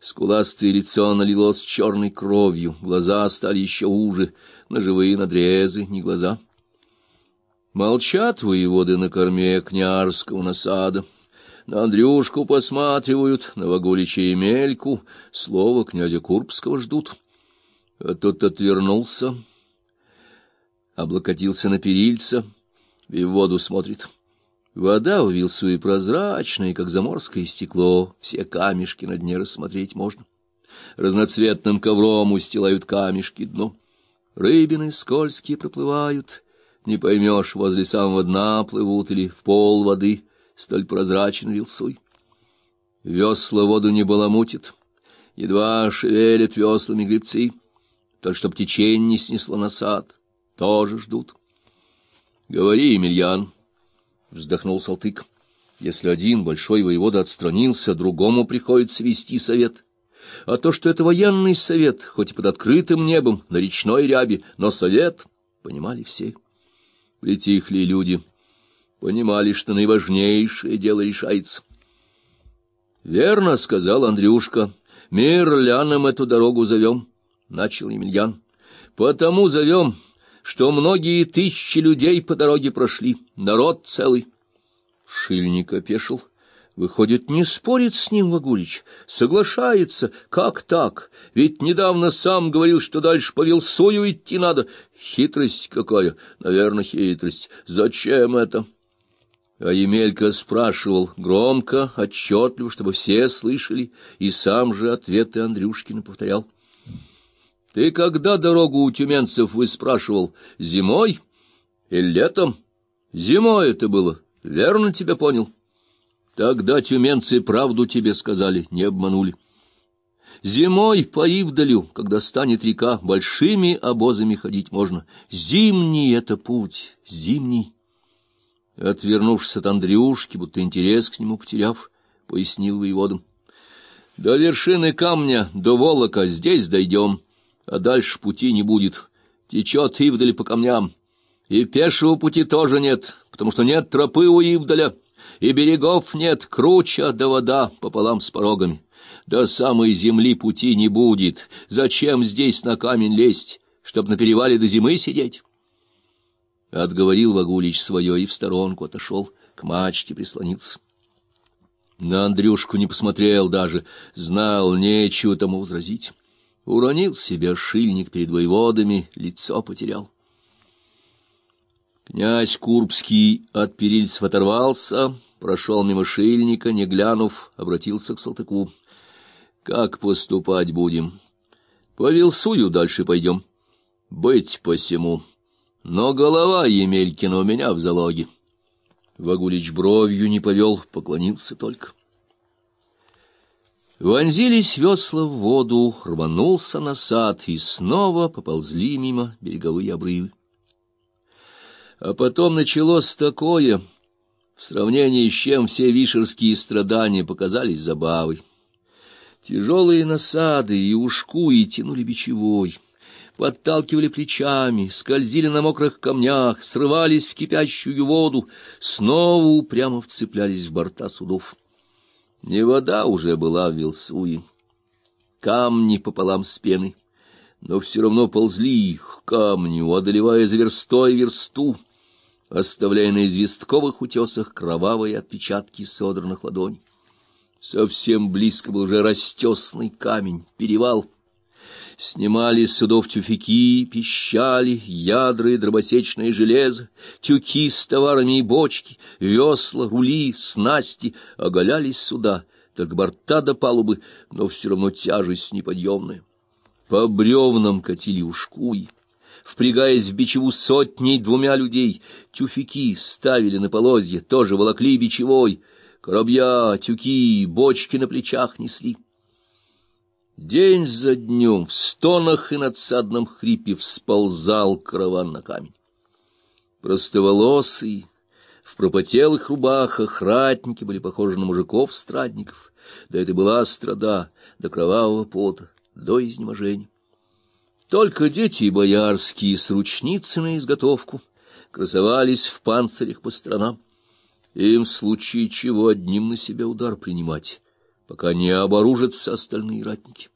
Скуластое лицо налилось черной кровью, глаза стали еще уже, ножевые надрезы, не глаза. Молчат воеводы на корме княжского насада. На Андрюшку посматривают, на Вагулича и Мельку, слово князя Курбского ждут. А тот отвернулся, облокотился на перильца и в воду смотрит. Вода у Вилсуи прозрачная, как заморское стекло, все камешки на дне рассмотреть можно. Разноцветным ковром устилают камешки дно. Рыбины скользкие проплывают, не поймешь, возле самого дна плывут или в пол воды, столь прозрачен Вилсуй. Весла воду не баламутит, едва шевелят веслами гребцы, только чтоб течение не снесло на сад, тоже ждут. — Говори, Емельян, — вздохнул Салтык. — Если один большой воевода отстранился, другому приходится вести совет. А то, что это военный совет, хоть и под открытым небом, на речной рябе, но совет, понимали все. Притихли люди, понимали, что наиважнейшее дело решается. — Верно, — сказал Андрюшка, — мир лянам эту дорогу зовем, — начал Емельян. — Потому зовем что многие тысячи людей по дороге прошли, народ целый. Шильник опешил. Выходит, не спорит с ним Вагулич, соглашается. Как так? Ведь недавно сам говорил, что дальше по Вилсую идти надо. Хитрость какая? Наверное, хитрость. Зачем это? А Емелька спрашивал громко, отчетливо, чтобы все слышали, и сам же ответы Андрюшкина повторял. Ты когда дорогу у тюменцев выспрашивал? Зимой или летом? Зимой это было. Верно тебя понял? Тогда тюменцы правду тебе сказали, не обманули. Зимой по Ивдалю, когда станет река, большими обозами ходить можно. Зимний это путь, зимний. Отвернувшись от Андрюшки, будто интерес к нему потеряв, пояснил воеводам. До вершины камня, до Волока здесь дойдем а дальше пути не будет. Течет Ивдаль по камням. И пешего пути тоже нет, потому что нет тропы у Ивдаля, и берегов нет, круча да вода пополам с порогами. До самой земли пути не будет. Зачем здесь на камень лезть, чтоб на перевале до зимы сидеть? Отговорил Вагулич свое и в сторонку отошел, к мачте прислонился. На Андрюшку не посмотрел даже, знал, нечего тому возразить. Уронил себя шильник перед воеводами, лицо потерял. Князь Курбский от перильцев оторвался, прошел мимо шильника, не глянув, обратился к Салтыку. — Как поступать будем? — По Вилсую дальше пойдем. — Быть посему. Но голова Емелькина у меня в залоге. Вагулич бровью не повел, поклонился только. Вонзились весла в воду, рванулся на сад, и снова поползли мимо береговые обрывы. А потом началось такое, в сравнении с чем все вишерские страдания показались забавой. Тяжелые насады и ушку и тянули бичевой, подталкивали плечами, скользили на мокрых камнях, срывались в кипящую воду, снова упрямо вцеплялись в борта судов. Не вода уже была в Вилсуе, камни пополам с пеной, но все равно ползли к камню, одолевая за верстой версту, оставляя на известковых утесах кровавые отпечатки содранных ладоней. Совсем близко был уже растесный камень, перевал — Снимали с судов тюфяки, пищали, ядра и дробосечное железо, тюки с товарами и бочки, весла, рули, снасти, оголялись суда, только борта до палубы, но все равно тяжесть неподъемная. По бревнам катили ушкуи, впрягаясь в бичеву сотней двумя людей, тюфяки ставили на полозье, тоже волокли бичевой, коробья, тюки, бочки на плечах несли. День за днем в стонах и надсадном хрипе всползал караван на камень. Простоволосые, в пропотелых рубахах ратники были похожи на мужиков-страдников, да это была страда до кровавого пота, до изнеможения. Только дети боярские с ручницы на изготовку красовались в панцирях по сторонам. Им в случае чего одним на себя удар принимать, пока не оборужатся остальные ратники.